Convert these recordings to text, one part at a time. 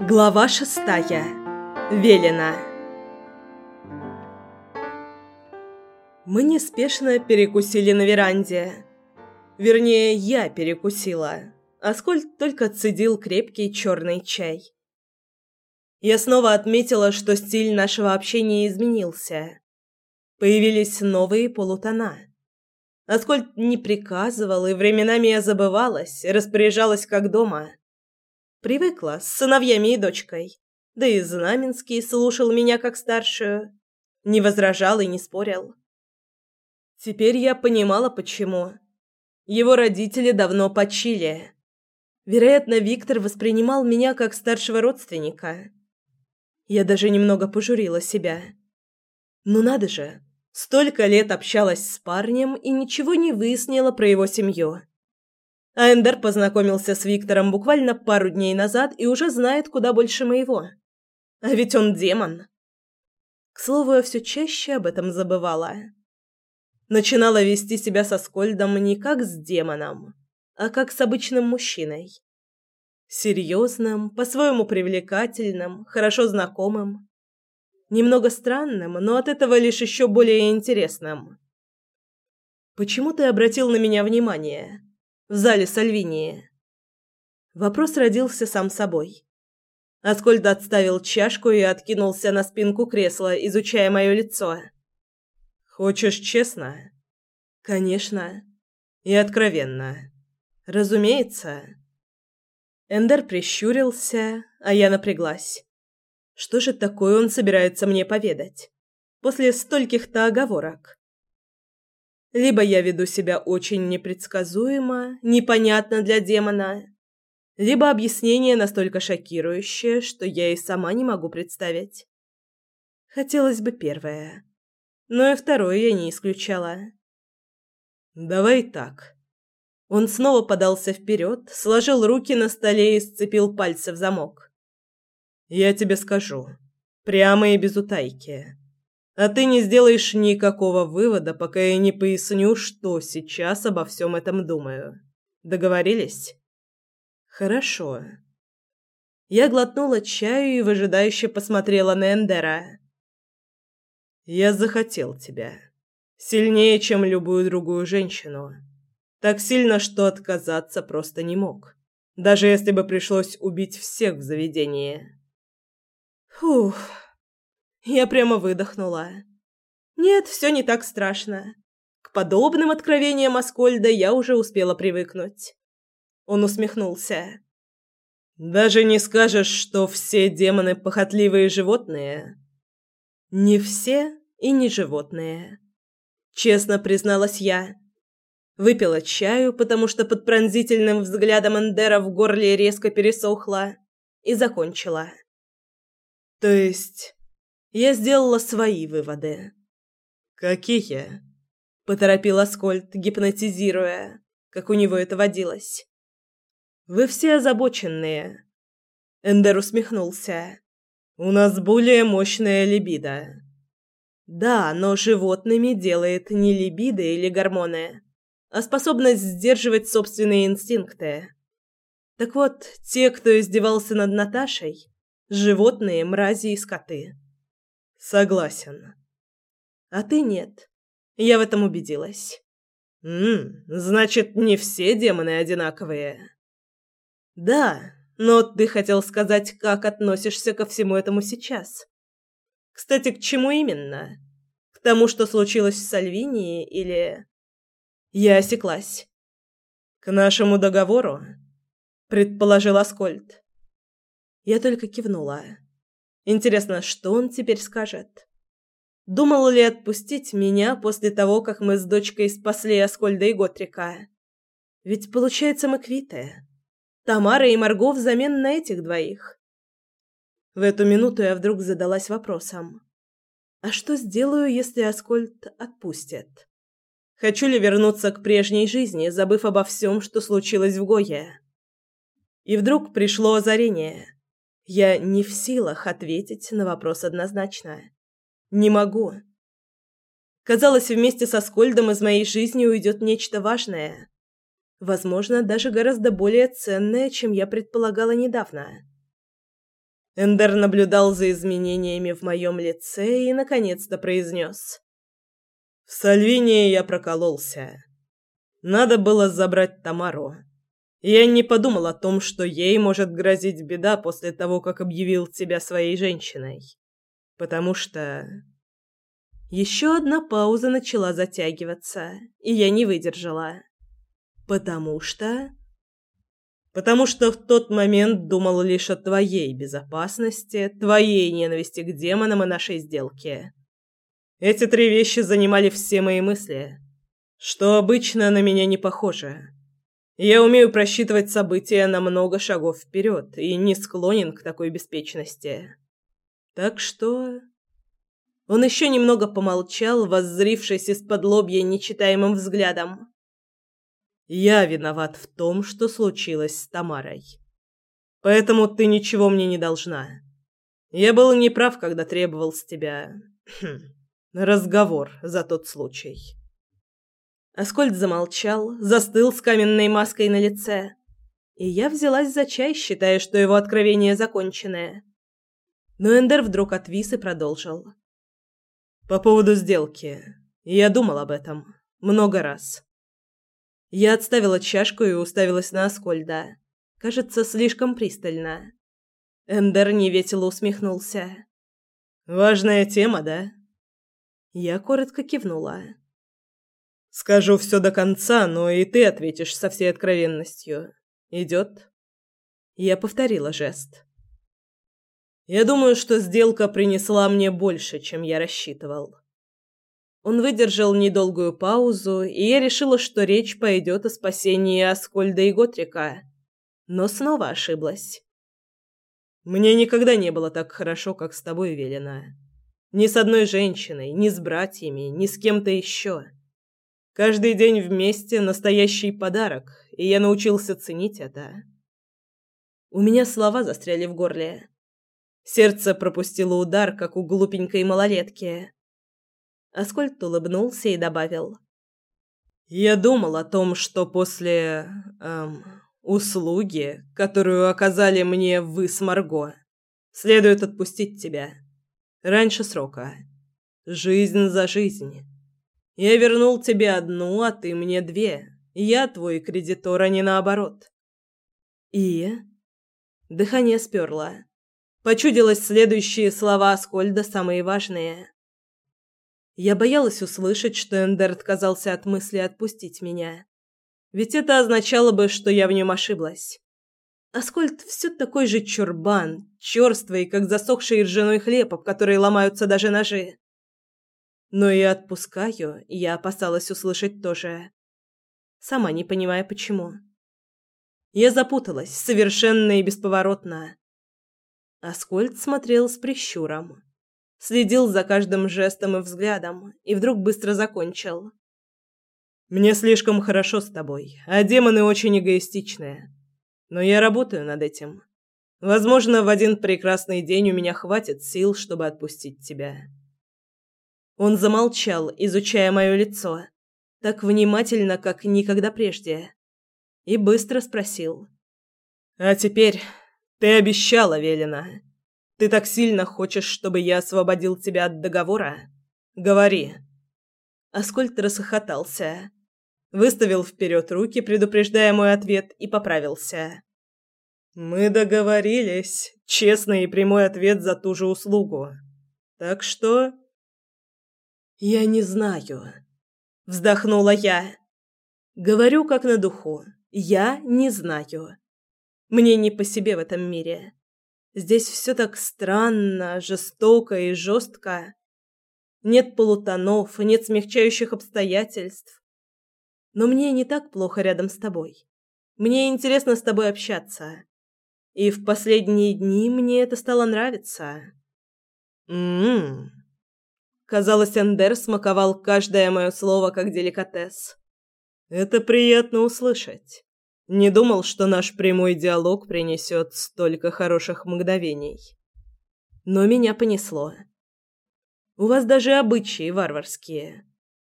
Глава шестая. Велена. Мы неспешно перекусили на веранде. Вернее, я перекусила. Аскольд только цедил крепкий черный чай. Я снова отметила, что стиль нашего общения изменился. Появились новые полутона. Аскольд не приказывал, и временами я забывалась, распоряжалась как дома. Привыкла с сыновьями и дочкой. Да и Знаменский слушал меня как старшую. Не возражал и не спорил. Теперь я понимала, почему. Его родители давно почили. Вероятно, Виктор воспринимал меня как старшего родственника. Я даже немного пожурила себя. Ну надо же, столько лет общалась с парнем и ничего не выяснила про его семью. А Эндер познакомился с Виктором буквально пару дней назад и уже знает куда больше моего. А ведь он демон. К слову, я все чаще об этом забывала. Начинала вести себя со Скольдом не как с демоном, а как с обычным мужчиной. Серьезным, по-своему привлекательным, хорошо знакомым. Немного странным, но от этого лишь еще более интересным. «Почему ты обратил на меня внимание?» В зале Сальвинии. Вопрос родился сам собой. Аскольд отставил чашку и откинулся на спинку кресла, изучая мое лицо. «Хочешь честно?» «Конечно. И откровенно. Разумеется». Эндер прищурился, а я напряглась. Что же такое он собирается мне поведать? После стольких-то оговорок. Либо я веду себя очень непредсказуемо, непонятно для демона, либо объяснение настолько шокирующее, что я и сама не могу представить. Хотелось бы первое, но и второе я не исключала. «Давай так». Он снова подался вперед, сложил руки на столе и сцепил пальцы в замок. «Я тебе скажу, прямо и без утайки. А ты не сделаешь никакого вывода, пока я не поясню, что сейчас обо всем этом думаю. Договорились? Хорошо. Я глотнула чаю и выжидающе посмотрела на Эндера. Я захотел тебя. Сильнее, чем любую другую женщину. Так сильно, что отказаться просто не мог. Даже если бы пришлось убить всех в заведении. Фух. Я прямо выдохнула. Нет, все не так страшно. К подобным откровениям Аскольда я уже успела привыкнуть. Он усмехнулся. Даже не скажешь, что все демоны похотливые животные. Не все и не животные. Честно призналась я. Выпила чаю, потому что под пронзительным взглядом Эндера в горле резко пересохло, и закончила. То есть я сделала свои выводы. «Какие?» – поторопил Аскольд, гипнотизируя, как у него это водилось. «Вы все озабоченные». Эндер усмехнулся. «У нас более мощная либидо». «Да, но животными делает не либидо или гормоны, а способность сдерживать собственные инстинкты. Так вот, те, кто издевался над Наташей – животные, мрази и скоты». Согласен. А ты нет. Я в этом убедилась. Мм, значит, не все демоны одинаковые. Да, но ты хотел сказать, как относишься ко всему этому сейчас. Кстати, к чему именно? К тому, что случилось в Сальвинии или Я осеклась. К нашему договору, предположил Аскольд. Я только кивнула. Интересно, что он теперь скажет? Думал ли отпустить меня после того, как мы с дочкой спасли Аскольда и Готрика? Ведь получается мы квиты. Тамара и Марго взамен на этих двоих. В эту минуту я вдруг задалась вопросом. А что сделаю, если Аскольд отпустит? Хочу ли вернуться к прежней жизни, забыв обо всем, что случилось в Гое? И вдруг пришло озарение. Я не в силах ответить на вопрос однозначно. Не могу. Казалось, вместе со Скольдом из моей жизни уйдет нечто важное. Возможно, даже гораздо более ценное, чем я предполагала недавно. Эндер наблюдал за изменениями в моем лице и, наконец-то, произнес. «В Сальвинии я прокололся. Надо было забрать Тамару. Я не подумал о том, что ей может грозить беда после того, как объявил тебя своей женщиной. Потому что...» Еще одна пауза начала затягиваться, и я не выдержала. «Потому что...» потому что в тот момент думал лишь о твоей безопасности, твоей ненависти к демонам и нашей сделке. Эти три вещи занимали все мои мысли, что обычно на меня не похоже. Я умею просчитывать события на много шагов вперед и не склонен к такой беспечности. Так что... Он еще немного помолчал, воззрившись из-под лобья нечитаемым взглядом. Я виноват в том, что случилось с Тамарой. Поэтому ты ничего мне не должна. Я был неправ, когда требовал с тебя хм, разговор за тот случай. Аскольд замолчал, застыл с каменной маской на лице, и я взялась за чай, считая, что его откровение законченное. Но Эндер вдруг отвис и продолжил. По поводу сделки. Я думал об этом много раз. Я отставила чашку и уставилась на Аскольда. Кажется, слишком пристально. Эндер невесело усмехнулся. «Важная тема, да?» Я коротко кивнула. «Скажу все до конца, но и ты ответишь со всей откровенностью. Идет?» Я повторила жест. «Я думаю, что сделка принесла мне больше, чем я рассчитывал. Он выдержал недолгую паузу, и я решила, что речь пойдет о спасении Аскольда и Готрика. Но снова ошиблась. Мне никогда не было так хорошо, как с тобой, Велена. Ни с одной женщиной, ни с братьями, ни с кем-то еще. Каждый день вместе настоящий подарок, и я научился ценить это. У меня слова застряли в горле. Сердце пропустило удар, как у глупенькой малолетки. Аскольд улыбнулся и добавил. «Я думал о том, что после... Эм, услуги, которую оказали мне вы с Марго, следует отпустить тебя. Раньше срока. Жизнь за жизнь. Я вернул тебе одну, а ты мне две. Я твой кредитор, а не наоборот». «И?» Дыхание сперло. Почудилось следующие слова Аскольда самые важные. Я боялась услышать, что Эндер отказался от мысли отпустить меня. Ведь это означало бы, что я в нем ошиблась. Аскольд все такой же чурбан, черствый, как засохший ржаной хлеб, об который ломаются даже ножи. Но и отпускаю, я опасалась услышать тоже. Сама не понимая, почему. Я запуталась, совершенно и бесповоротно. Аскольд смотрел с прищуром следил за каждым жестом и взглядом и вдруг быстро закончил. «Мне слишком хорошо с тобой, а демоны очень эгоистичные. Но я работаю над этим. Возможно, в один прекрасный день у меня хватит сил, чтобы отпустить тебя». Он замолчал, изучая мое лицо, так внимательно, как никогда прежде, и быстро спросил. «А теперь ты обещала, Велена, ты так сильно хочешь, чтобы я освободил тебя от договора? Говори. Аскольд расхохотался, выставил вперед руки, предупреждая мой ответ, и поправился. Мы договорились. Честный и прямой ответ за ту же услугу. Так что я не знаю, вздохнула я. Говорю как на духу. Я не знаю. Мне не по себе в этом мире. Здесь все так странно, жестоко и жестко. Нет полутонов, нет смягчающих обстоятельств. Но мне не так плохо рядом с тобой. Мне интересно с тобой общаться. И в последние дни мне это стало нравиться. М-м. Казалось, Эндер смаковал каждое мое слово как деликатес. Это приятно услышать. Не думал, что наш прямой диалог принесет столько хороших мгновений. Но меня понесло. У вас даже обычаи варварские.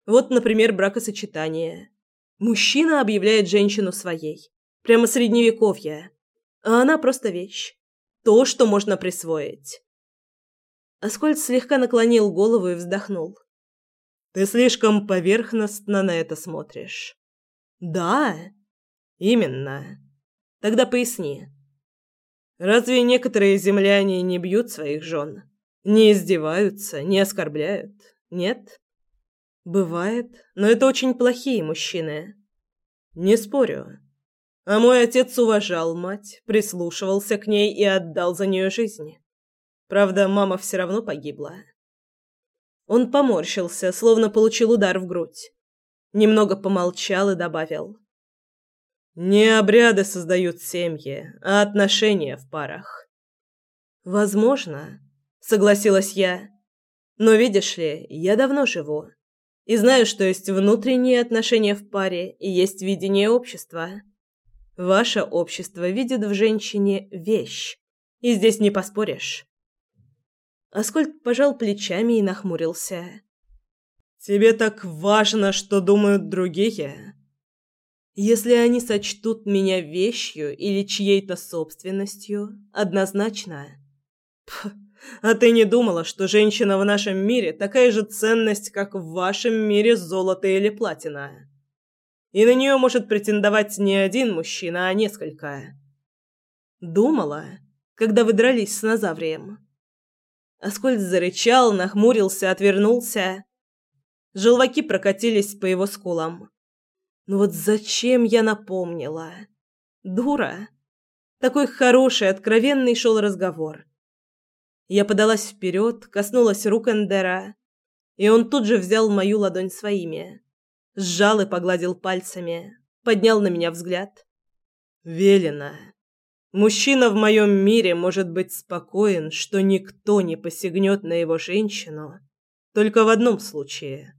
Вот, например, бракосочетание. Мужчина объявляет женщину своей. Прямо средневековье. А она просто вещь. то, что можно присвоить. Аскольд слегка наклонил голову и вздохнул. Ты слишком поверхностно на это смотришь. Да, именно. Тогда поясни. Разве некоторые земляне не бьют своих жен? Не издеваются, не оскорбляют? Нет? Бывает, но это очень плохие мужчины. Не спорю. А мой отец уважал мать, прислушивался к ней и отдал за нее жизнь. Правда, мама все равно погибла. Он поморщился, словно получил удар в грудь. Немного помолчал и добавил. Не обряды создают семьи, а отношения в парах. Возможно, согласилась я. Но видишь ли, я давно живу и знаю, что есть внутренние отношения в паре и есть видение общества. Ваше общество видит в женщине вещь, и здесь не поспоришь. Аскольд пожал плечами и нахмурился. Тебе так важно, что думают другие? Если они сочтут меня вещью или чьей-то собственностью, однозначно. Пх, а ты не думала, что женщина в нашем мире такая же ценность, как в вашем мире золото или платина? И на нее может претендовать не один мужчина, а несколько. Думала, когда вы дрались с Назаврием. Аскольд зарычал, нахмурился, отвернулся. Желваки прокатились по его скулам. Ну вот зачем я напомнила? Дура. Такой хороший, откровенный шел разговор. Я подалась вперед, коснулась рук Эндера, и он тут же взял мою ладонь своими, сжал и погладил пальцами, поднял на меня взгляд. Велено. Мужчина в моем мире может быть спокоен, что никто не посягнет на его женщину, только в одном случае.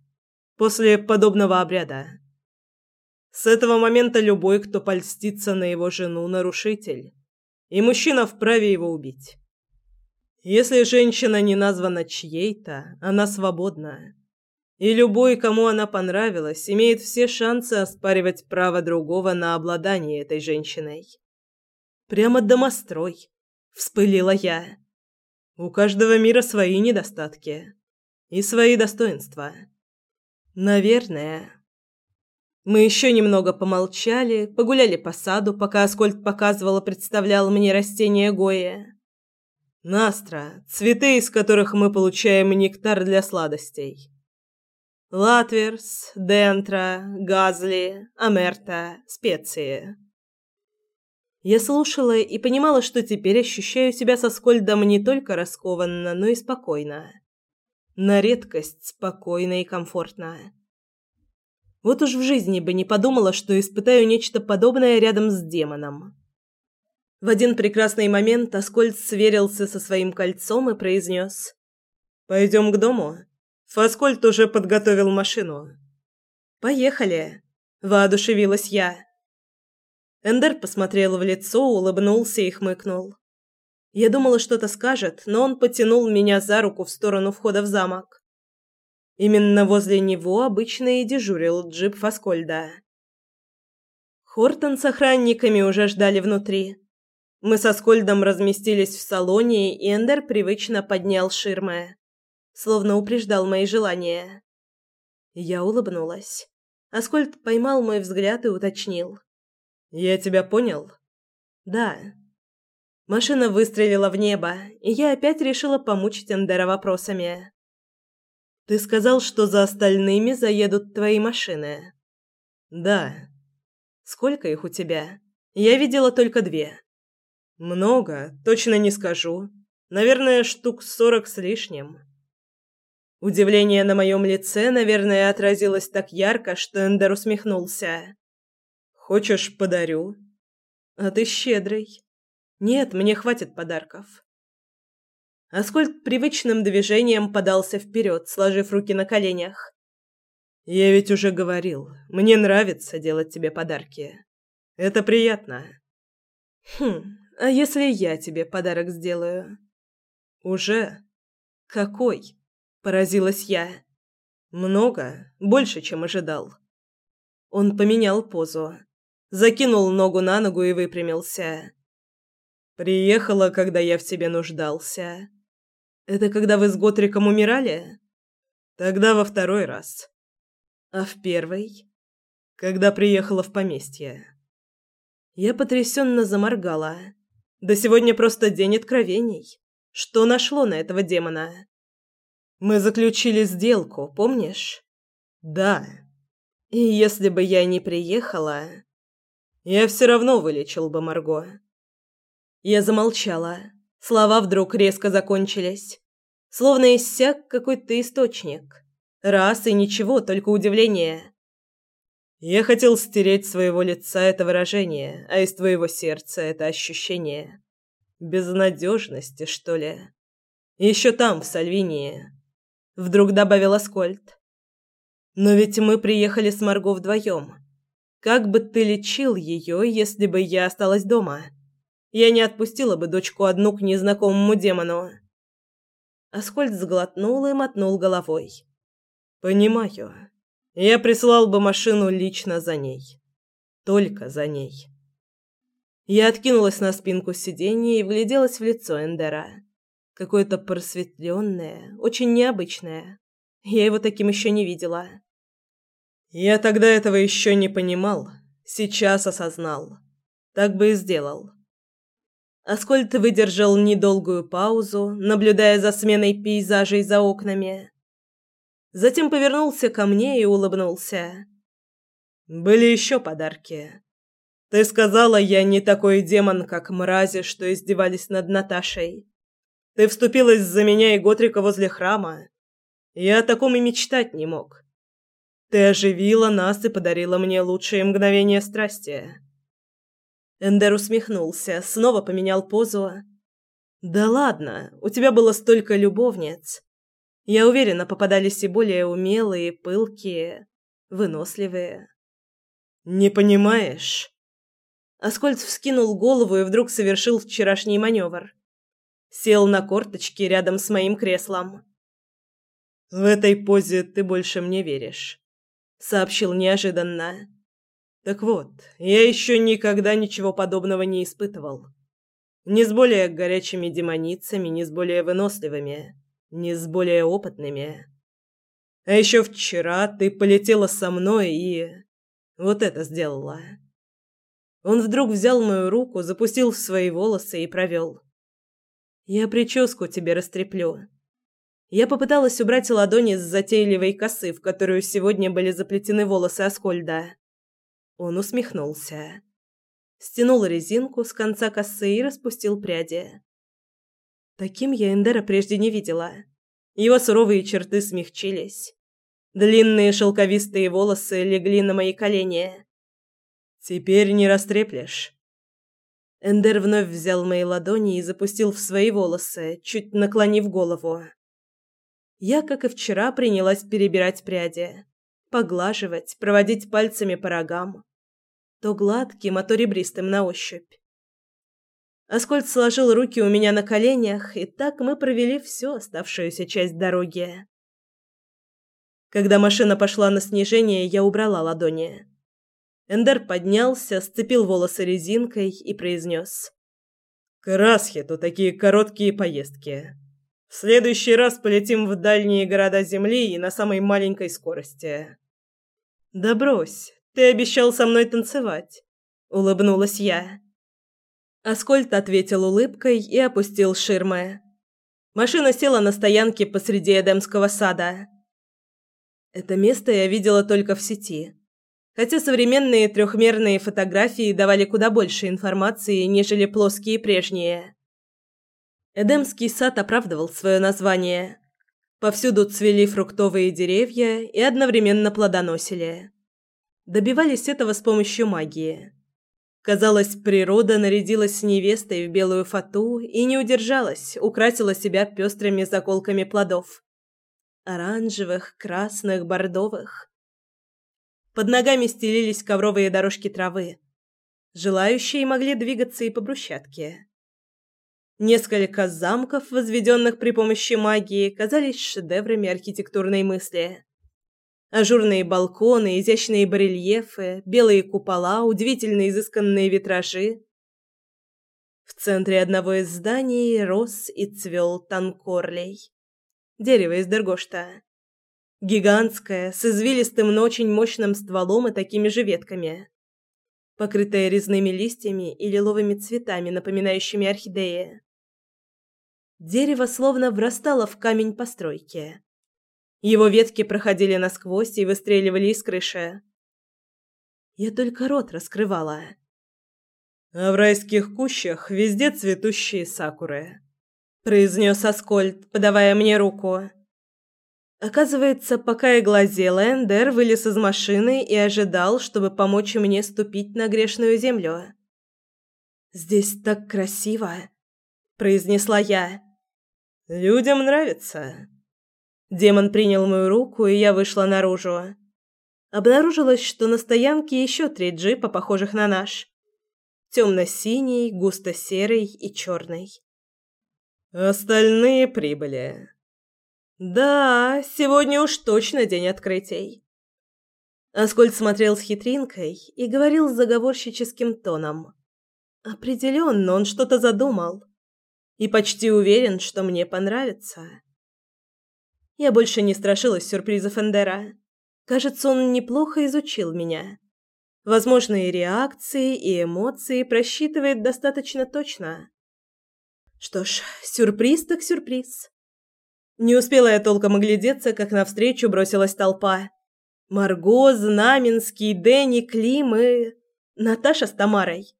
После подобного обряда. С этого момента любой, кто польстится на его жену, нарушитель, и мужчина вправе его убить. Если женщина не названа чьей-то, она свободна. И любой, кому она понравилась, имеет все шансы оспаривать право другого на обладание этой женщиной. Прямо домострой, вспылила я. У каждого мира свои недостатки и свои достоинства. Наверное, мы еще немного помолчали, погуляли по саду, пока Аскольд показывал и представлял мне растения Гоя. Настра – цветы, из которых мы получаем нектар для сладостей. Латверс, дентра, газли, амерта, специи. Я слушала и понимала, что теперь ощущаю себя со Скольдом не только раскованно, но и спокойно. На редкость спокойно и комфортно. Вот уж в жизни бы не подумала, что испытаю нечто подобное рядом с демоном. В один прекрасный момент Аскольд сверился со своим кольцом и произнес. «Пойдем к дому. Фаскольд уже подготовил машину». «Поехали», – воодушевилась я. Эндер посмотрел в лицо, улыбнулся и хмыкнул. Я думала, что-то скажет, но он потянул меня за руку в сторону входа в замок. Именно возле него обычно и дежурил джип Фаскольда. Хортон с охранниками уже ждали внутри. Мы со Скольдом разместились в салоне, и Эндер привычно поднял ширмы, словно упреждал мои желания. Я улыбнулась. Аскольд поймал мой взгляд и уточнил. «Я тебя понял?» «Да». Машина выстрелила в небо, и я опять решила помучить Эндера вопросами. Ты сказал, что за остальными заедут твои машины. Да. Сколько их у тебя? Я видела только две. Много, точно не скажу. Наверное, штук сорок с лишним. Удивление на моем лице, наверное, отразилось так ярко, что Эндер усмехнулся. Хочешь, подарю? А ты щедрый. Нет, мне хватит подарков. Аскольд привычным движением подался вперед, сложив руки на коленях. «Я ведь уже говорил, мне нравится делать тебе подарки. Это приятно». «Хм, а если я тебе подарок сделаю?» «Уже?» «Какой?» – поразилась я. «Много, больше, чем ожидал». Он поменял позу, закинул ногу на ногу и выпрямился. Приехала, когда я в тебе нуждался. Это когда вы с Готриком умирали? Тогда во второй раз. А в первый? Когда приехала в поместье. Я потрясенно заморгала. Да сегодня просто день откровений. Что нашло на этого демона? Мы заключили сделку, помнишь? Да. И если бы я не приехала, я все равно вылечил бы Марго. Я замолчала. Слова вдруг резко закончились. Словно иссяк какой-то источник. Раз и ничего, только удивление. Я хотел стереть с своего лица это выражение, а из твоего сердца это ощущение. Безнадежности, что ли. Еще там, в Сальвинии. Вдруг добавил Аскольд. Но ведь мы приехали с Марго вдвоем. Как бы ты лечил ее, если бы я осталась дома? Я не отпустила бы дочку одну к незнакомому демону. Аскольд сглотнул и мотнул головой. Понимаю. Я прислал бы машину лично за ней. Только за ней. Я откинулась на спинку сиденья и вгляделась в лицо Эндера. Какое-то просветленное, очень необычное. Я его таким еще не видела. Я тогда этого еще не понимал. Сейчас осознал. Так бы и сделал. Аскольд выдержал недолгую паузу, наблюдая за сменой пейзажей за окнами. Затем повернулся ко мне и улыбнулся. Были еще подарки. Ты сказала, я не такой демон, как мрази, что издевались над Наташей. Ты вступилась за меня и Готрика возле храма. Я о таком и мечтать не мог. Ты оживила нас и подарила мне лучшие мгновения страсти. Эндер усмехнулся, снова поменял позу. Да ладно, у тебя было столько любовниц. Я уверена, попадались и более умелые, пылкие, выносливые. Не понимаешь? Аскольд вскинул голову и вдруг совершил вчерашний маневр. Сел на корточки рядом с моим креслом. В этой позе ты больше мне веришь, сообщил неожиданно. Так вот, я еще никогда ничего подобного не испытывал. Ни с более горячими демоницами, ни с более выносливыми не с более опытными. А еще вчера ты полетела со мной и... вот это сделала. Он вдруг взял мою руку, запустил в свои волосы и провел. Я прическу тебе растреплю. Я попыталась убрать ладони с затейливой косы, в которую сегодня были заплетены волосы Аскольда. Он усмехнулся. Стянул резинку с конца косы и распустил пряди. Таким я Эндера прежде не видела. Его суровые черты смягчились. Длинные шелковистые волосы легли на мои колени. «Теперь не растреплешь». Эндер вновь взял мои ладони и запустил в свои волосы, чуть наклонив голову. Я, как и вчера, принялась перебирать пряди, поглаживать, проводить пальцами по рогам. То гладким, а то ребристым на ощупь. Аскольд сложил руки у меня на коленях, и так мы провели всю оставшуюся часть дороги. Когда машина пошла на снижение, я убрала ладони. Эндер поднялся, сцепил волосы резинкой и произнес. «К Расхету такие короткие поездки. В следующий раз полетим в дальние города Земли и на самой маленькой скорости». «Да брось, ты обещал со мной танцевать», — улыбнулась я. Аскольд ответил улыбкой и опустил ширмы. Машина села на стоянке посреди Эдемского сада. Это место я видела только в сети. Хотя современные трехмерные фотографии давали куда больше информации, нежели плоские прежние. Эдемский сад оправдывал свое название. Повсюду цвели фруктовые деревья и одновременно плодоносили. Добивались этого с помощью магии. Казалось, природа нарядилась невестой в белую фату и не удержалась, украсила себя пестрыми заколками плодов. Оранжевых, красных, бордовых. Под ногами стелились ковровые дорожки травы. Желающие могли двигаться и по брусчатке. Несколько замков, возведенных при помощи магии, казались шедеврами архитектурной мысли. Ажурные балконы, изящные барельефы, белые купола, удивительно изысканные витражи. В центре одного из зданий рос и цвел танкорлей. Дерево из дергошта. Гигантское, с извилистым, но очень мощным стволом и такими же ветками. Покрытое резными листьями и лиловыми цветами, напоминающими орхидеи. Дерево словно врастало в камень постройки. Его ветки проходили насквозь и выстреливали из крыши. Я только рот раскрывала. А в райских кущах везде цветущие сакуры, произнес Аскольд, подавая мне руку. Оказывается, пока я глазела, Эндер вылез из машины и ожидал, чтобы помочь мне ступить на грешную землю. «Здесь так красиво!» – произнесла я. «Людям нравится». Демон принял мою руку, и я вышла наружу. Обнаружилось, что на стоянке еще три джипа, похожих на наш. Темно-синий, густо-серый и черный. Остальные прибыли. Да, сегодня уж точно день открытий. Аскольд смотрел с хитринкой и говорил с заговорщическим тоном. Определенно, он что-то задумал. И почти уверен, что мне понравится. Я больше не страшилась сюрпризов Эндера. Кажется, он неплохо изучил меня. Возможные реакции и эмоции просчитывает достаточно точно. Что ж, сюрприз так сюрприз. Не успела я толком оглядеться, как навстречу бросилась толпа. Марго, Знаменский, Дэнни, Клим и... Наташа с Тамарой.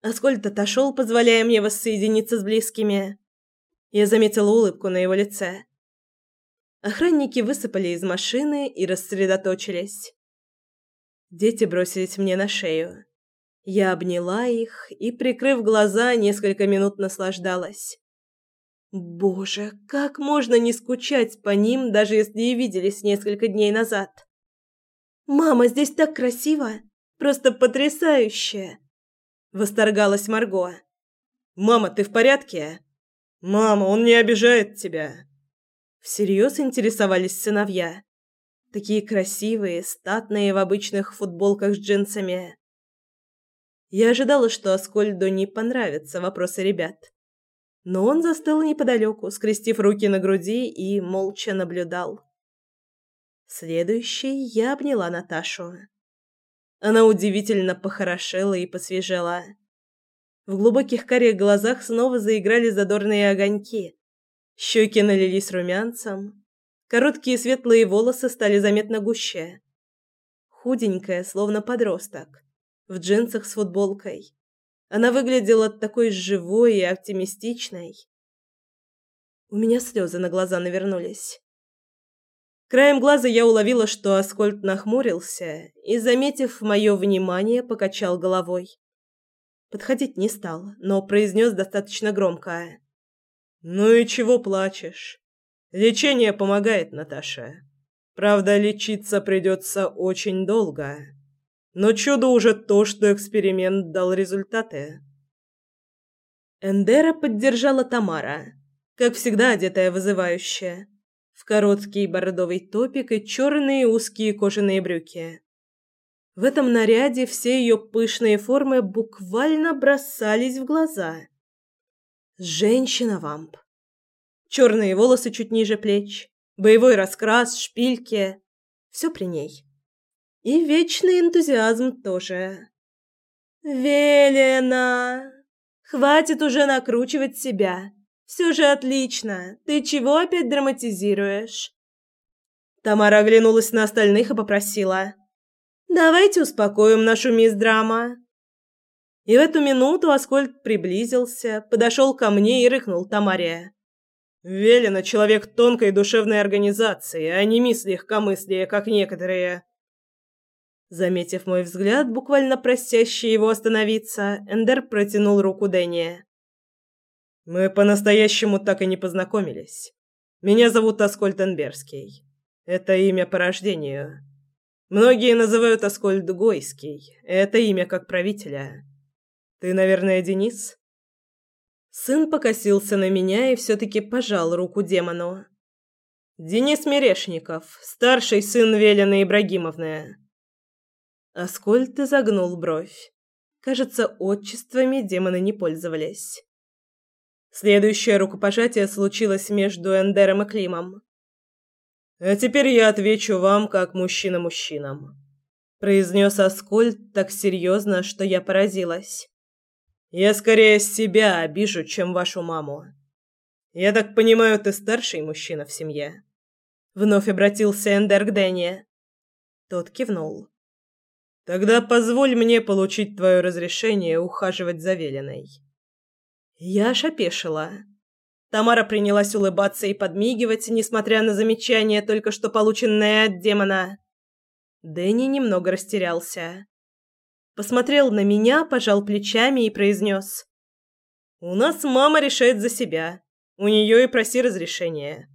Аскольд отошел, позволяя мне воссоединиться с близкими. Я заметила улыбку на его лице. Охранники высыпали из машины и рассредоточились. Дети бросились мне на шею. Я обняла их и, прикрыв глаза, несколько минут наслаждалась. Боже, как можно не скучать по ним, даже если и виделись несколько дней назад? Мама, здесь так красиво, просто потрясающе, восторгалась Марго. Мама, ты в порядке? Мама, он не обижает тебя. Всерьез интересовались сыновья. Такие красивые, статные в обычных футболках с джинсами. Я ожидала, что Аскольду не понравятся вопросы ребят но он застыл неподалеку, скрестив руки на груди и молча наблюдал. Следующей я обняла Наташу. Она удивительно похорошела и посвежела. В глубоких карих глазах снова заиграли задорные огоньки. Щеки налились румянцем. Короткие светлые волосы стали заметно гуще. Худенькая, словно подросток, в джинсах с футболкой. Она выглядела такой живой и оптимистичной. У меня слезы на глаза навернулись. Краем глаза я уловила, что Аскольд нахмурился и, заметив мое внимание, покачал головой. Подходить не стал, но произнес достаточно громко. «Ну и чего плачешь? Лечение помогает, Наташа. Правда, лечиться придется очень долго». Но чудо уже то, что эксперимент дал результаты. Эндера поддержала Тамара, как всегда одетая вызывающе, короткий бордовый топик и черные узкие кожаные брюки. В этом наряде все ее пышные формы буквально бросались в глаза. Женщина-вамп. Черные волосы чуть ниже плеч, боевой раскрас, шпильки. Все при ней. И вечный энтузиазм тоже. «Велена! Хватит уже накручивать себя. Все же отлично. Ты чего опять драматизируешь?» Тамара оглянулась на остальных и попросила. «Давайте успокоим нашу мисс Драма». И в эту минуту Аскольд приблизился, подошел ко мне и рыкнул Тамаре. «Велена человек тонкой душевной организации, а не мисс легкомыслия, как некоторые. Заметив мой взгляд, буквально просящий его остановиться, Эндер протянул руку Дэнни. «Мы по-настоящему так и не познакомились. Меня зовут Аскольд Энберский. Это имя по рождению. Многие называют Аскольд Гойский. Это имя как правителя. Ты, наверное, Денис?» Сын покосился на меня и все-таки пожал руку демону. «Денис Мерешников, старший сын Велены Ибрагимовны». Аскольд изогнул бровь. Кажется, отчествами демоны не пользовались. Следующее рукопожатие случилось между Эндером и Климом. «А теперь я отвечу вам, как мужчина мужчинам», — произнес Аскольд так серьезно, что я поразилась. «Я скорее себя обижу, чем вашу маму. Я так понимаю, ты старший мужчина в семье?» Вновь обратился Эндер к Дэнни. Тот кивнул. «Тогда позволь мне получить твое разрешение ухаживать за Велиной». Я аж опешила. Тамара принялась улыбаться и подмигивать, несмотря на замечание, только что полученное от демона. Дэнни немного растерялся. Посмотрел на меня, пожал плечами и произнес. «У нас мама решает за себя. У нее и проси разрешения.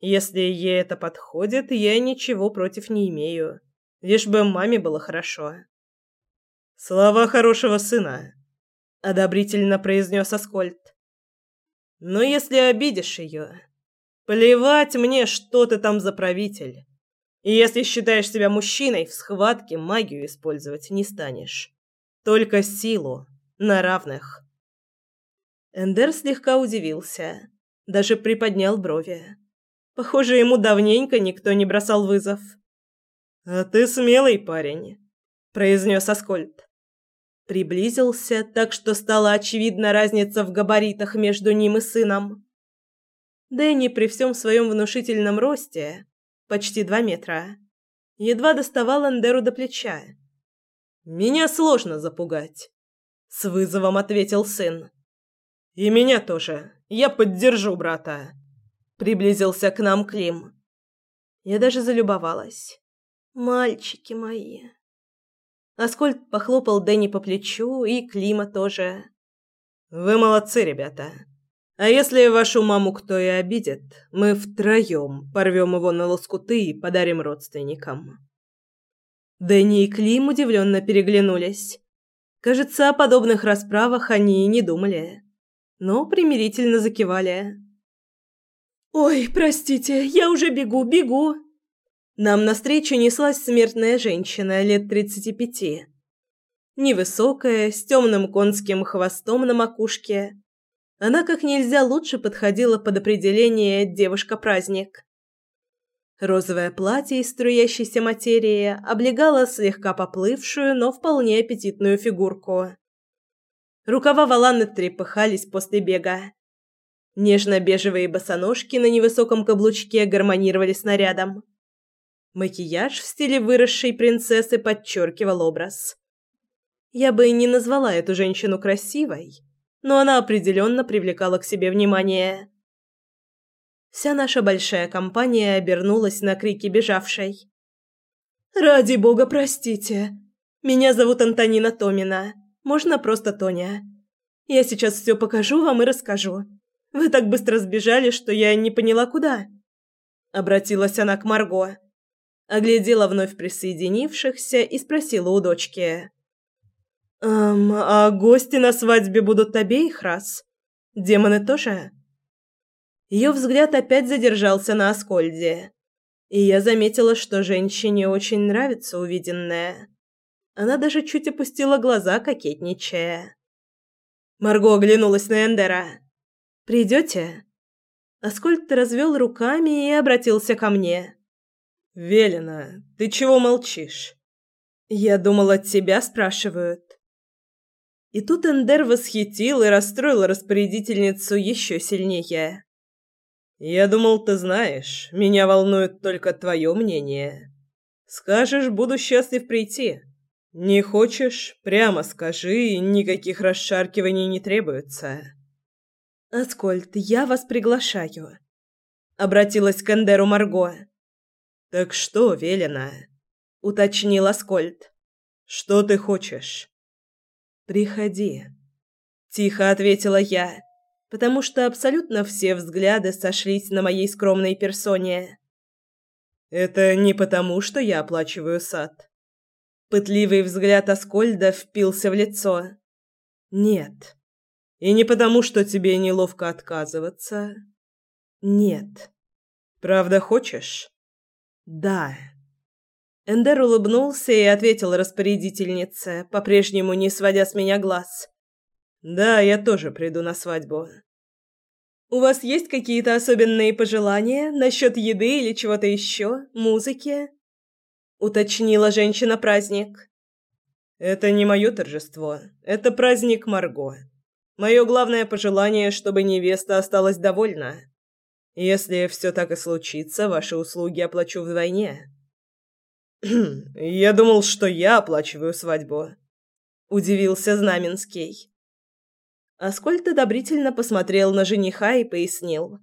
Если ей это подходит, я ничего против не имею. Лишь бы маме было хорошо». «Слова хорошего сына», одобрительно произнес Аскольд. Но если обидишь ее, плевать мне, что ты там за правитель. И если считаешь себя мужчиной, в схватке магию использовать не станешь. Только силу, на равных. Эндер слегка удивился, даже приподнял брови. Похоже, ему давненько никто не бросал вызов. «А ты смелый парень», — произнес Аскольд. Приблизился, так что стала очевидна разница в габаритах между ним и сыном. Дэнни при всем своем внушительном росте, почти два метра, едва доставал Андеру до плеча. «Меня сложно запугать», — с вызовом ответил сын. «И меня тоже. Я поддержу брата», — приблизился к нам Клим. Я даже залюбовалась. «Мальчики мои». Аскольд похлопал Дэнни по плечу и Клима тоже. «Вы молодцы, ребята. А если вашу маму кто и обидит, мы втроем порвем его на лоскуты и подарим родственникам». Дэнни и Клим удивленно переглянулись. Кажется, о подобных расправах они и не думали, но примирительно закивали. «Ой, простите, я уже бегу, бегу!» Нам навстречу неслась смертная женщина лет тридцати пяти. Невысокая, с темным конским хвостом на макушке. Она как нельзя лучше подходила под определение «девушка-праздник». Розовое платье из струящейся материи облегало слегка поплывшую, но вполне аппетитную фигурку. Рукава Валанны трепыхались после бега. Нежно-бежевые босоножки на невысоком каблучке гармонировали с нарядом. Макияж в стиле выросшей принцессы подчеркивал образ. Я бы и не назвала эту женщину красивой, но она определенно привлекала к себе внимание. Вся наша большая компания обернулась на крики бежавшей. «Ради бога, простите. Меня зовут Антонина Томина. Можно просто Тоня. Я сейчас все покажу вам и расскажу. Вы так быстро сбежали, что я не поняла, куда». Обратилась она к Марго оглядела вновь присоединившихся и спросила у дочки. «Эм, а гости на свадьбе будут обеих раз? Демоны тоже?» Ее взгляд опять задержался на Аскольде, и я заметила, что женщине очень нравится увиденное. Она даже чуть опустила глаза, кокетничая. Марго оглянулась на Эндера. «Придете?» Аскольд развел руками и обратился ко мне. «Велена, ты чего молчишь?» «Я думала, тебя спрашивают». И тут Эндер восхитил и расстроил распорядительницу еще сильнее. «Я думал, ты знаешь, меня волнует только твое мнение. Скажешь, буду счастлив прийти. Не хочешь, прямо скажи, никаких расшаркиваний не требуется». «Аскольд, я вас приглашаю», — обратилась к Эндеру Марго. «Так что, Велена?» — уточнил Аскольд. «Что ты хочешь?» «Приходи», — тихо ответила я, потому что абсолютно все взгляды сошлись на моей скромной персоне. «Это не потому, что я оплачиваю сад». Пытливый взгляд Аскольда впился в лицо. «Нет». «И не потому, что тебе неловко отказываться». «Нет». «Правда хочешь?» Да. Эндер улыбнулся и ответил распорядительнице, по-прежнему не сводя с меня глаз. «Да, я тоже приду на свадьбу». «У вас есть какие-то особенные пожелания насчет еды или чего-то еще, музыки?» уточнила женщина-праздник. «Это не мое торжество, это праздник Марго. Мое главное пожелание, чтобы невеста осталась довольна. Если все так и случится, ваши услуги оплачу вдвойне». «Я думал, что я оплачиваю свадьбу», — удивился Знаменский. Аскольд одобрительно посмотрел на жениха и пояснил.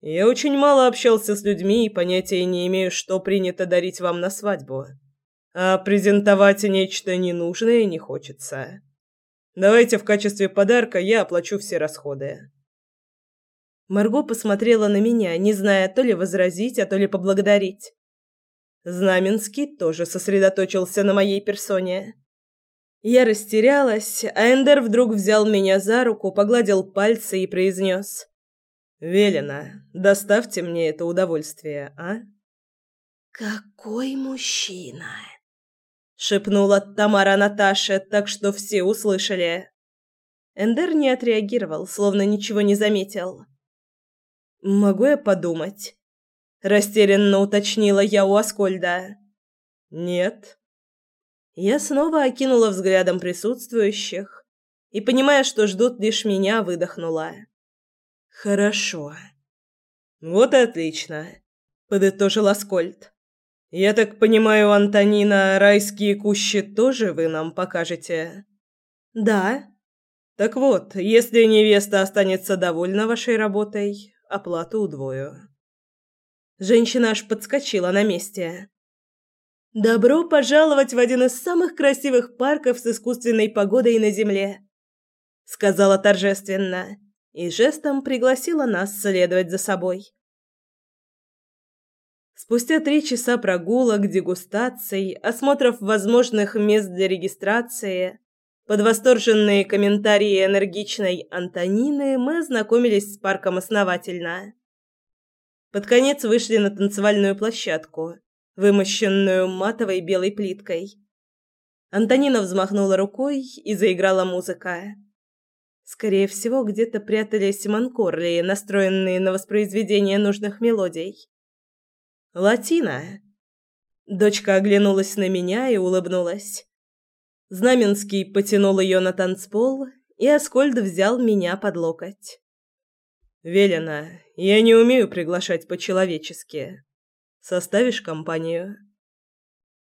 «Я очень мало общался с людьми и понятия не имею, что принято дарить вам на свадьбу. А презентовать нечто ненужное не хочется. Давайте в качестве подарка я оплачу все расходы». Марго посмотрела на меня, не зная то ли возразить, а то ли поблагодарить. Знаменский тоже сосредоточился на моей персоне. Я растерялась, а Эндер вдруг взял меня за руку, погладил пальцы и произнес. «Велена, доставьте мне это удовольствие, а?» «Какой мужчина!» — шепнула Тамара Наташе, так что все услышали. Эндер не отреагировал, словно ничего не заметил. «Могу я подумать?» растерянно уточнила я у Аскольда. Нет. Я снова окинула взглядом присутствующих и, понимая, что ждут лишь меня, выдохнула. Хорошо. Вот и отлично, подытожил Аскольд. Я так понимаю, Антонина, райские кущи тоже вы нам покажете? Да. Так вот, если невеста останется довольна вашей работой, оплату удвою. Женщина аж подскочила на месте. «Добро пожаловать в один из самых красивых парков с искусственной погодой на Земле», — сказала торжественно и жестом пригласила нас следовать за собой. Спустя три часа прогулок, дегустаций, осмотров возможных мест для регистрации, под восторженные комментарии энергичной Антонины мы ознакомились с парком основательно. Под конец вышли на танцевальную площадку, вымощенную матовой белой плиткой. Антонина взмахнула рукой и заиграла музыка. Скорее всего, где-то прятались манкорли, настроенные на воспроизведение нужных мелодий. «Латина!» Дочка оглянулась на меня и улыбнулась. Знаменский потянул ее на танцпол, и Аскольд взял меня под локоть. «Велена, я не умею приглашать по-человечески. Составишь компанию?»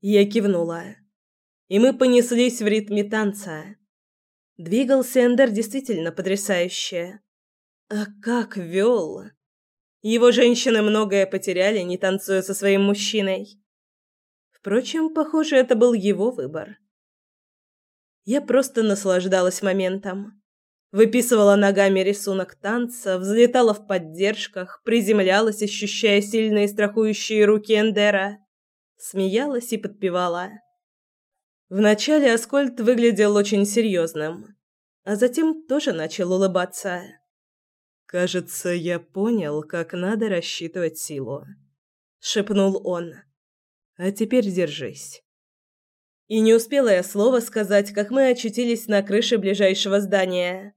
Я кивнула. И мы понеслись в ритме танца. Двигался Эндер действительно потрясающе. А как вел! Его женщины многое потеряли, не танцуя со своим мужчиной. Впрочем, похоже, это был его выбор. Я просто наслаждалась моментом. Выписывала ногами рисунок танца, взлетала в поддержках, приземлялась, ощущая сильные страхующие руки Эндера, смеялась и подпевала. Вначале Аскольд выглядел очень серьезным, а затем тоже начал улыбаться. «Кажется, я понял, как надо рассчитывать силу», — шепнул он. «А теперь держись». И не успела я слова сказать, как мы очутились на крыше ближайшего здания.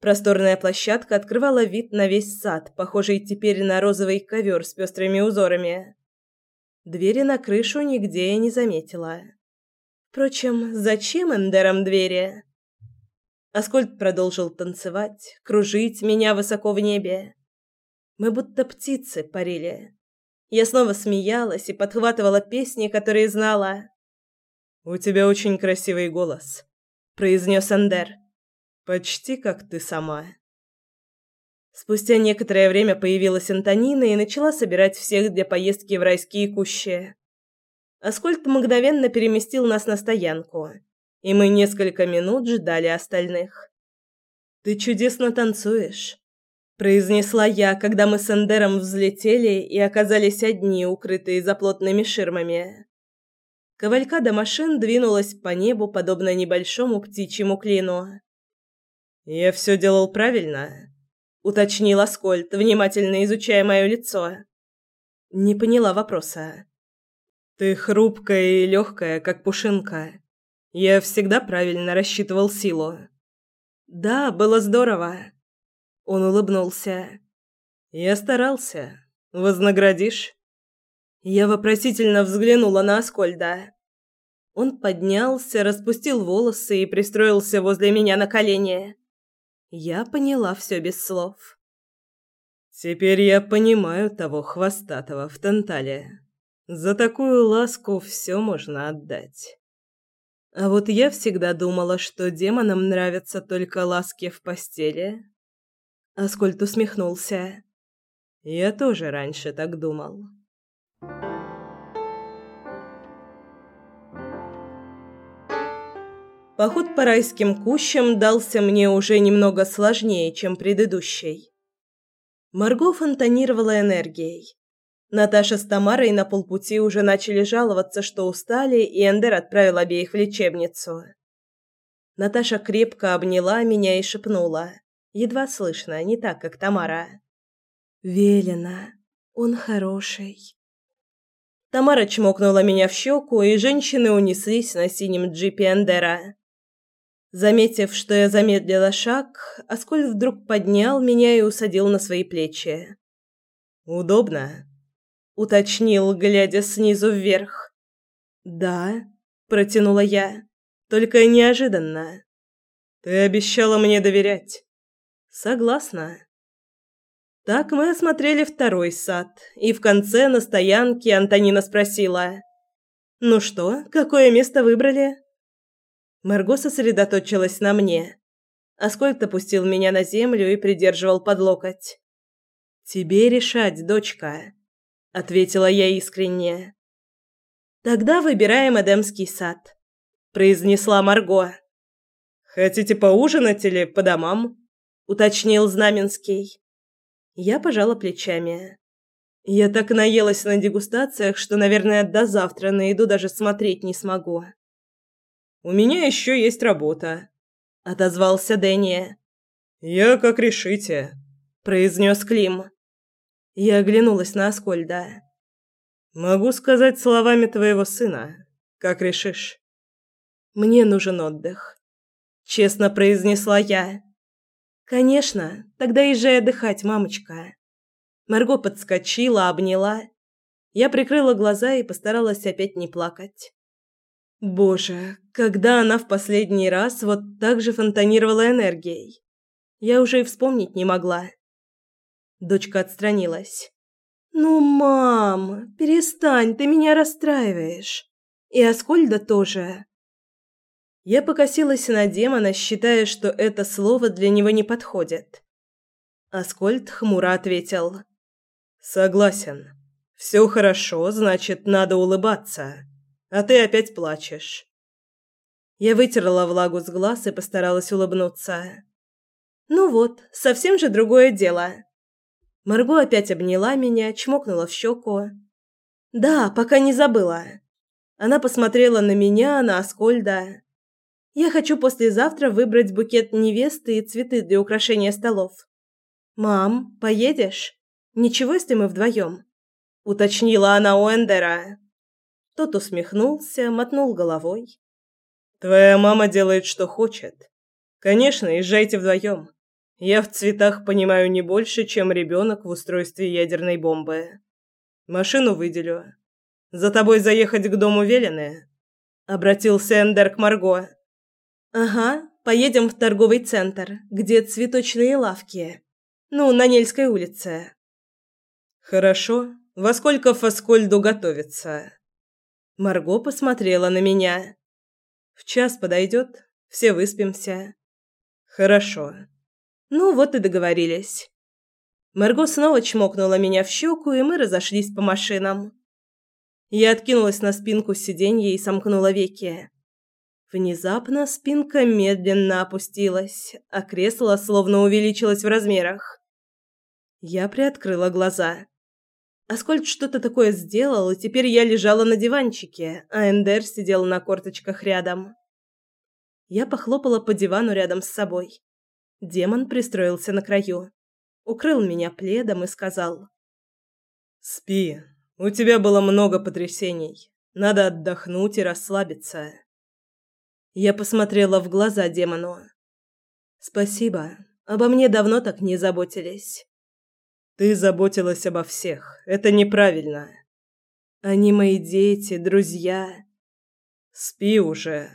Просторная площадка открывала вид на весь сад, похожий теперь на розовый ковер с пестрыми узорами. Двери на крышу нигде я не заметила. Впрочем, зачем эндерам двери? Аскольд продолжил танцевать, кружить меня высоко в небе. Мы будто птицы парили. Я снова смеялась и подхватывала песни, которые знала. «У тебя очень красивый голос», — произнес Эндер. Почти как ты сама. Спустя некоторое время появилась Антонина и начала собирать всех для поездки в райские кущи. Аскольд мгновенно переместил нас на стоянку, и мы несколько минут ждали остальных. «Ты чудесно танцуешь», — произнесла я, когда мы с Эндером взлетели и оказались одни, укрытые за плотными ширмами. Кавалькада машин двинулась по небу, подобно небольшому птичьему клину. «Я все делал правильно?» — уточнил Аскольд, внимательно изучая мое лицо. Не поняла вопроса. Ты хрупкая и легкая, как пушинка. Я всегда правильно рассчитывал силу. Да, было здорово. Он улыбнулся. Я старался. Вознаградишь? Я вопросительно взглянула на Аскольда. Он поднялся, распустил волосы и пристроился возле меня на колени. Я поняла все без слов. Теперь я понимаю того хвостатого в Тантале. За такую ласку все можно отдать. А вот я всегда думала, что демонам нравятся только ласки в постели. Аскольд усмехнулся. Я тоже раньше так думал. Поход по райским кущам дался мне уже немного сложнее, чем предыдущий. Марго фонтанировала энергией. Наташа с Тамарой на полпути уже начали жаловаться, что устали, и Эндер отправил обеих в лечебницу. Наташа крепко обняла меня и шепнула, едва слышно, не так, как Тамара. «Велена, он хороший». Тамара чмокнула меня в щеку, и женщины унеслись на синем джипе Эндера. Заметив, что я замедлила шаг, Аскольд вдруг поднял меня и усадил на свои плечи. «Удобно?» — уточнил, глядя снизу вверх. «Да», — протянула я, — «только неожиданно». «Ты обещала мне доверять». «Согласна». Так мы осмотрели второй сад, и в конце на стоянке Антонина спросила. «Ну что, какое место выбрали?» Марго сосредоточилась на мне. Аскольд опустил меня на землю и придерживал под локоть. «Тебе решать, дочка», — ответила я искренне. «Тогда выбираем Эдемский сад», — произнесла Марго. «Хотите поужинать или по домам?» — уточнил Знаменский. Я пожала плечами. Я так наелась на дегустациях, что, наверное, до завтра на еду даже смотреть не смогу. У меня еще есть работа», — отозвался Дэнни. «Я как решите», — произнес Клим. Я оглянулась на Аскольда. «Могу сказать словами твоего сына, как решишь». «Мне нужен отдых», — честно произнесла я. «Конечно, тогда езжай отдыхать, мамочка». Марго подскочила, обняла. Я прикрыла глаза и постаралась опять не плакать. Боже, когда она в последний раз вот так же фонтанировала энергией? Я уже и вспомнить не могла. Дочка отстранилась. «Ну, мам, перестань, ты меня расстраиваешь. И Аскольда тоже». Я покосилась на демона, считая, что это слово для него не подходит. Аскольд хмуро ответил. «Согласен. Все хорошо, значит, надо улыбаться» а ты опять плачешь. Я вытерла влагу с глаз и постаралась улыбнуться. Ну вот, совсем же другое дело. Марго опять обняла меня, чмокнула в щеку. Да, пока не забыла. Она посмотрела на меня, на Аскольда. Я хочу послезавтра выбрать букет невесты и цветы для украшения столов. Мам, поедешь? Ничего, если мы вдвоем?» — уточнила она у Эндера. Тот усмехнулся, мотнул головой. «Твоя мама делает, что хочет. Конечно, езжайте вдвоем. Я в цветах понимаю не больше, чем ребенок в устройстве ядерной бомбы. Машину выделю. За тобой заехать к дому Велены?» Обратился Эндер к Марго. «Ага, поедем в торговый центр, где цветочные лавки. Ну, на Нельской улице». «Хорошо. Во сколько Фаскольду готовится?» Марго посмотрела на меня. В час подойдет, все выспимся. Хорошо. Ну вот и договорились. Марго снова чмокнула меня в щеку, и мы разошлись по машинам. Я откинулась на спинку сиденья и сомкнула веки. Внезапно спинка медленно опустилась, а кресло словно увеличилось в размерах. Я приоткрыла глаза. Аскольд что-то такое сделал, и теперь я лежала на диванчике, а Эндер сидел на корточках рядом. Я похлопала по дивану рядом с собой. Демон пристроился на краю, укрыл меня пледом и сказал: "Спи. У тебя было много потрясений. Надо отдохнуть и расслабиться. Я посмотрела в глаза демону. Спасибо. Обо мне давно так не заботились. Ты заботилась обо всех. Это неправильно. Они мои дети, друзья. Спи уже.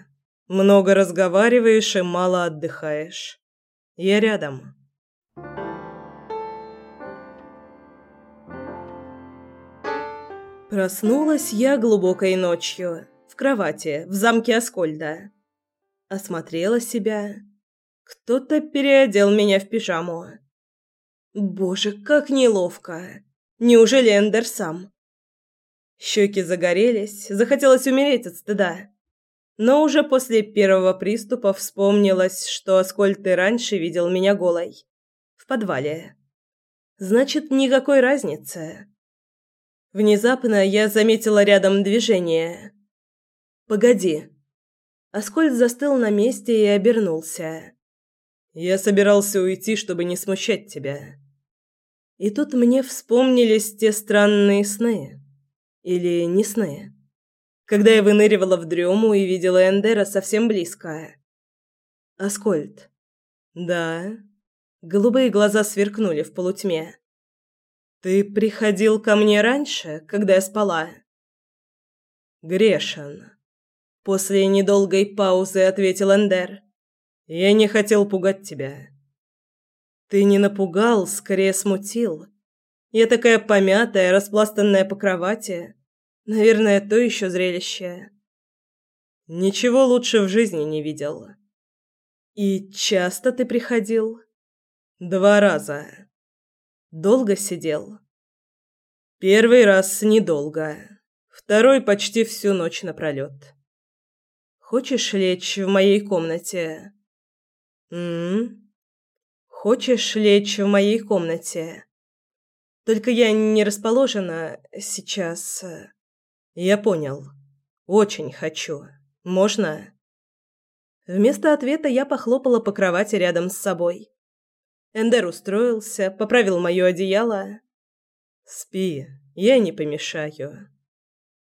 Много разговариваешь и мало отдыхаешь. Я рядом. Проснулась я глубокой ночью, в кровати, в замке Аскольда. Осмотрела себя. Кто-то переодел меня в пижаму. Боже, как неловко. Неужели Эндер сам? Щеки загорелись, захотелось умереть от стыда. Но уже после первого приступа вспомнилось, что Аскольд и раньше видел меня голой. В подвале. Значит, никакой разницы. Внезапно я заметила рядом движение. «Погоди». Аскольд застыл на месте и обернулся. «Я собирался уйти, чтобы не смущать тебя». И тут мне вспомнились те странные сны. Или не сны. Когда я выныривала в дрему и видела Эндера совсем близко. «Аскольд». «Да». Голубые глаза сверкнули в полутьме. Ты приходил ко мне раньше, когда я спала? Грешен. После недолгой паузы ответил Эндер. Я не хотел пугать тебя. Ты не напугал, скорее смутил. Я такая помятая, распластанная по кровати. Наверное, то еще зрелище. Ничего лучше в жизни не видел. И часто ты приходил? Два раза. Долго сидел. Первый раз недолго. Второй почти всю ночь напролет. Хочешь лечь в моей комнате? М? Хочешь лечь в моей комнате? Только я не расположена сейчас. Я понял. Очень хочу. Можно? Вместо ответа я похлопала по кровати рядом с собой. Эндер устроился, поправил моё одеяло. «Спи, я не помешаю».